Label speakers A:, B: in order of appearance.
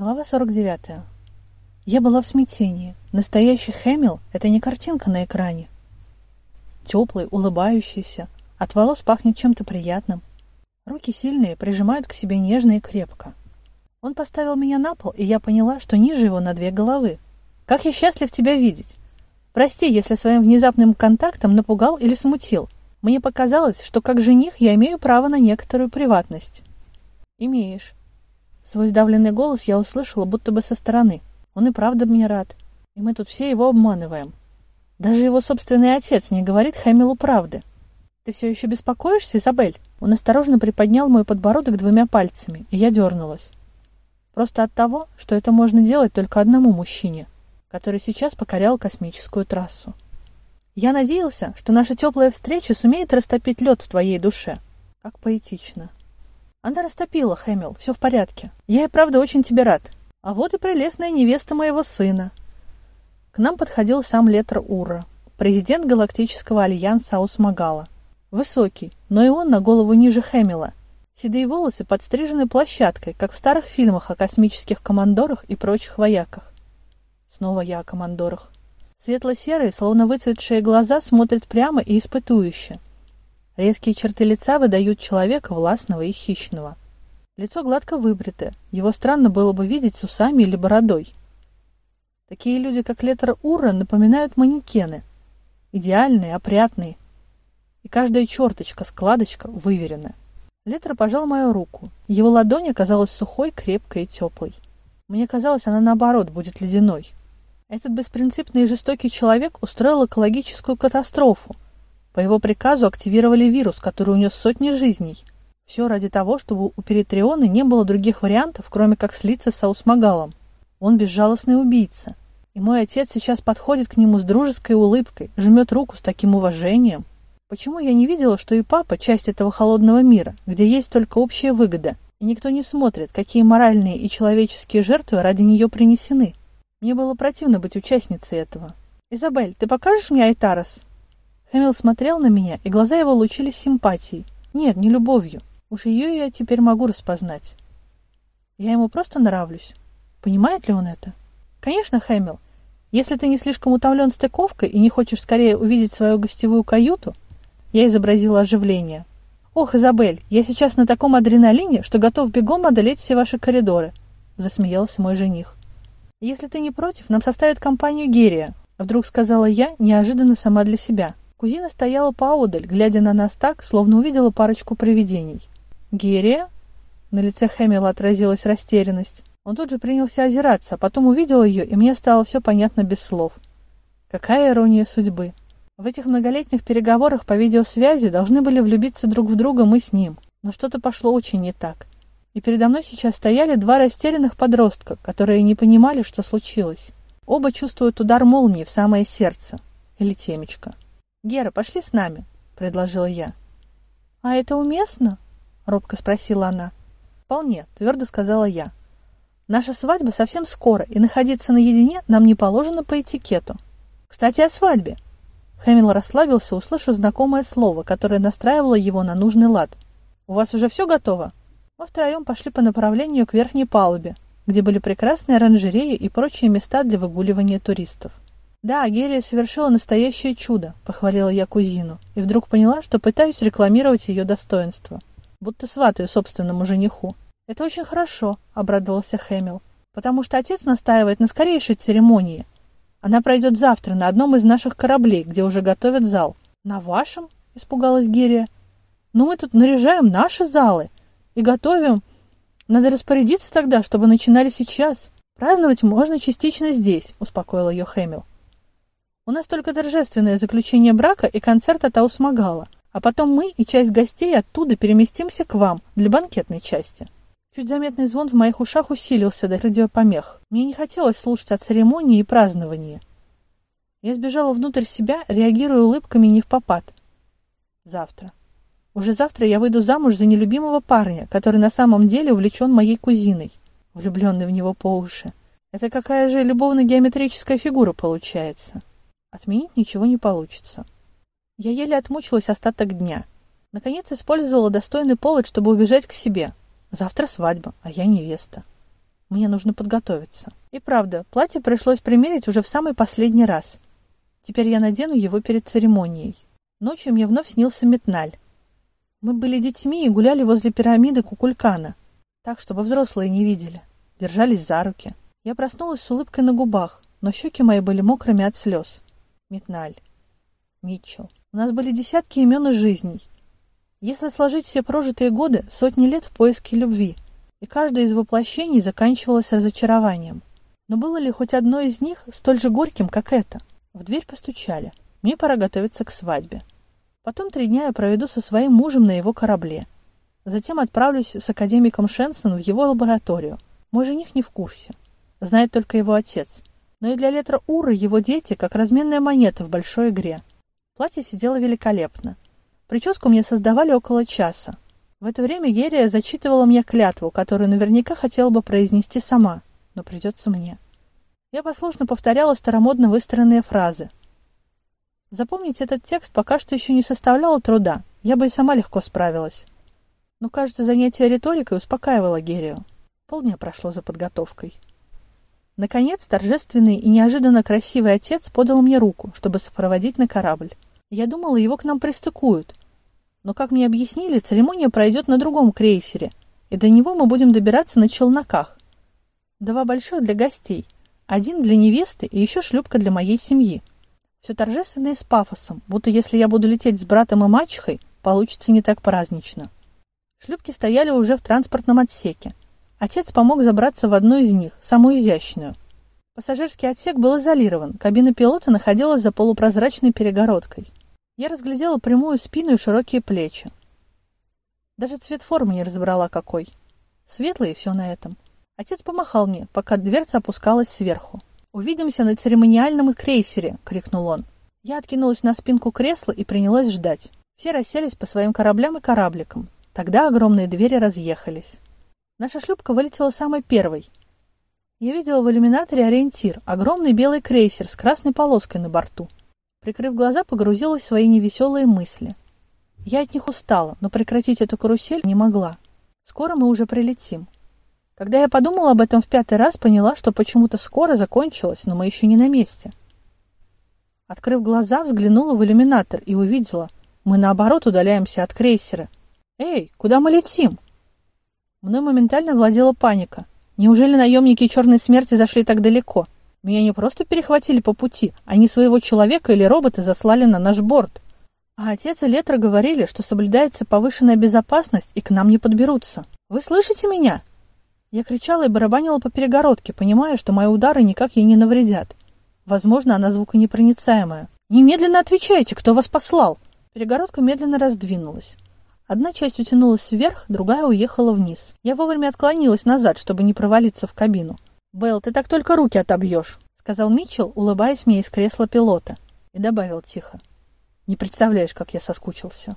A: Глава 49. Я была в смятении. Настоящий Хэмилл — это не картинка на экране. Теплый, улыбающийся, от волос пахнет чем-то приятным. Руки сильные, прижимают к себе нежно и крепко. Он поставил меня на пол, и я поняла, что ниже его на две головы. «Как я счастлив тебя видеть! Прости, если своим внезапным контактом напугал или смутил. Мне показалось, что как жених я имею право на некоторую приватность». «Имеешь. Свой сдавленный голос я услышала будто бы со стороны. Он и правда мне рад. И мы тут все его обманываем. Даже его собственный отец не говорит Хэмилу правды. «Ты все еще беспокоишься, Изабель?» Он осторожно приподнял мой подбородок двумя пальцами, и я дернулась. Просто от того, что это можно делать только одному мужчине, который сейчас покорял космическую трассу. Я надеялся, что наша теплая встреча сумеет растопить лед в твоей душе. Как поэтично. Она растопила, Хэмилл, все в порядке. Я и правда очень тебе рад. А вот и прелестная невеста моего сына. К нам подходил сам Летр Ура, президент Галактического Альянса Аусмагала. Высокий, но и он на голову ниже Хэмилла. Седые волосы подстрижены площадкой, как в старых фильмах о космических командорах и прочих вояках. Снова я о командорах. Светло-серые, словно выцветшие глаза смотрят прямо и испытующе. Резкие черты лица выдают человека властного и хищного. Лицо гладко выбрито, его странно было бы видеть с усами или бородой. Такие люди, как Летер Ура, напоминают манекены. Идеальные, опрятные. И каждая черточка, складочка выверена. Летер пожал мою руку. Его ладонь оказалась сухой, крепкой и теплой. Мне казалось, она наоборот будет ледяной. Этот беспринципный и жестокий человек устроил экологическую катастрофу – по его приказу активировали вирус, который унес сотни жизней. Все ради того, чтобы у Перитриона не было других вариантов, кроме как слиться с Аусмагалом. Он безжалостный убийца. И мой отец сейчас подходит к нему с дружеской улыбкой, жмет руку с таким уважением. Почему я не видела, что и папа – часть этого холодного мира, где есть только общая выгода, и никто не смотрит, какие моральные и человеческие жертвы ради нее принесены? Мне было противно быть участницей этого. «Изабель, ты покажешь мне Айтарас?» Хэмилл смотрел на меня, и глаза его лучились симпатией. Нет, не любовью. Уж ее я теперь могу распознать. Я ему просто нравлюсь. Понимает ли он это? Конечно, Хэмилл. Если ты не слишком утомлен стыковкой и не хочешь скорее увидеть свою гостевую каюту, я изобразила оживление. Ох, Изабель, я сейчас на таком адреналине, что готов бегом одолеть все ваши коридоры, засмеялся мой жених. Если ты не против, нам составит компанию Герия, вдруг сказала я, неожиданно сама для себя. Кузина стояла поодаль, глядя на нас так, словно увидела парочку привидений. «Герия?» На лице Хэмилла отразилась растерянность. Он тут же принялся озираться, а потом увидел ее, и мне стало все понятно без слов. Какая ирония судьбы. В этих многолетних переговорах по видеосвязи должны были влюбиться друг в друга мы с ним. Но что-то пошло очень не так. И передо мной сейчас стояли два растерянных подростка, которые не понимали, что случилось. Оба чувствуют удар молнии в самое сердце. Или темечко. «Гера, пошли с нами», — предложила я. «А это уместно?» — робко спросила она. «Вполне», — твердо сказала я. «Наша свадьба совсем скоро, и находиться наедине нам не положено по этикету. Кстати, о свадьбе». Хэмилл расслабился, услышав знакомое слово, которое настраивало его на нужный лад. «У вас уже все готово?» Мы втроем пошли по направлению к верхней палубе, где были прекрасные оранжереи и прочие места для выгуливания туристов. «Да, Герия совершила настоящее чудо», — похвалила я кузину, и вдруг поняла, что пытаюсь рекламировать ее достоинство. Будто сватаю собственному жениху. «Это очень хорошо», — обрадовался Хэмилл, «потому что отец настаивает на скорейшей церемонии. Она пройдет завтра на одном из наших кораблей, где уже готовят зал». «На вашем?» — испугалась Герия. «Но мы тут наряжаем наши залы и готовим. Надо распорядиться тогда, чтобы начинали сейчас. Праздновать можно частично здесь», — успокоил ее Хэмилл. У нас только торжественное заключение брака и концерт от Аусмагала. А потом мы и часть гостей оттуда переместимся к вам для банкетной части. Чуть заметный звон в моих ушах усилился до радиопомех. Мне не хотелось слушать о церемонии и праздновании. Я сбежала внутрь себя, реагируя улыбками не в попад. Завтра. Уже завтра я выйду замуж за нелюбимого парня, который на самом деле увлечен моей кузиной, влюбленный в него по уши. Это какая же любовно-геометрическая фигура получается. Отменить ничего не получится. Я еле отмучилась остаток дня. Наконец использовала достойный повод, чтобы убежать к себе. Завтра свадьба, а я невеста. Мне нужно подготовиться. И правда, платье пришлось примерить уже в самый последний раз. Теперь я надену его перед церемонией. Ночью мне вновь снился Метналь. Мы были детьми и гуляли возле пирамиды Кукулькана, так, чтобы взрослые не видели. Держались за руки. Я проснулась с улыбкой на губах, но щеки мои были мокрыми от слез. Метналь. Митчелл. У нас были десятки имен и жизней. Если сложить все прожитые годы, сотни лет в поиске любви, и каждое из воплощений заканчивалось разочарованием. Но было ли хоть одно из них столь же горьким, как это? В дверь постучали. Мне пора готовиться к свадьбе. Потом три дня я проведу со своим мужем на его корабле. Затем отправлюсь с академиком Шенсон в его лабораторию. Мой жених не в курсе. Знает только его отец. Но и для Летра Уры его дети как разменная монета в большой игре. Платье сидело великолепно. Прическу мне создавали около часа. В это время Герия зачитывала мне клятву, которую наверняка хотела бы произнести сама, но придется мне. Я послушно повторяла старомодно выстроенные фразы. Запомнить этот текст пока что еще не составляло труда, я бы и сама легко справилась. Но, кажется, занятие риторикой успокаивало Герию. Полдня прошло за подготовкой. Наконец, торжественный и неожиданно красивый отец подал мне руку, чтобы сопроводить на корабль. Я думала, его к нам пристыкуют. Но, как мне объяснили, церемония пройдет на другом крейсере, и до него мы будем добираться на челноках. Два больших для гостей, один для невесты и еще шлюпка для моей семьи. Все торжественно и с пафосом, будто если я буду лететь с братом и мачехой, получится не так празднично. Шлюпки стояли уже в транспортном отсеке. Отец помог забраться в одну из них, самую изящную. Пассажирский отсек был изолирован, кабина пилота находилась за полупрозрачной перегородкой. Я разглядела прямую спину и широкие плечи. Даже цвет формы не разобрала какой. Светлый и все на этом. Отец помахал мне, пока дверца опускалась сверху. «Увидимся на церемониальном крейсере!» — крикнул он. Я откинулась на спинку кресла и принялась ждать. Все расселись по своим кораблям и корабликам. Тогда огромные двери разъехались. Наша шлюпка вылетела самой первой. Я видела в иллюминаторе ориентир, огромный белый крейсер с красной полоской на борту. Прикрыв глаза, погрузилась в свои невеселые мысли. Я от них устала, но прекратить эту карусель не могла. Скоро мы уже прилетим. Когда я подумала об этом в пятый раз, поняла, что почему-то скоро закончилось, но мы еще не на месте. Открыв глаза, взглянула в иллюминатор и увидела, мы наоборот удаляемся от крейсера. «Эй, куда мы летим?» Мной моментально владела паника. Неужели наемники Черной Смерти зашли так далеко? Меня не просто перехватили по пути, они своего человека или робота заслали на наш борт. А отец и Летра говорили, что соблюдается повышенная безопасность и к нам не подберутся. Вы слышите меня? Я кричала и барабанила по перегородке, понимая, что мои удары никак ей не навредят. Возможно, она звуконепроницаемая. «Немедленно отвечайте, кто вас послал!» Перегородка медленно раздвинулась. Одна часть утянулась вверх, другая уехала вниз. Я вовремя отклонилась назад, чтобы не провалиться в кабину. «Белл, ты так только руки отобьешь», — сказал Митчелл, улыбаясь мне из кресла пилота. И добавил тихо. «Не представляешь, как я соскучился».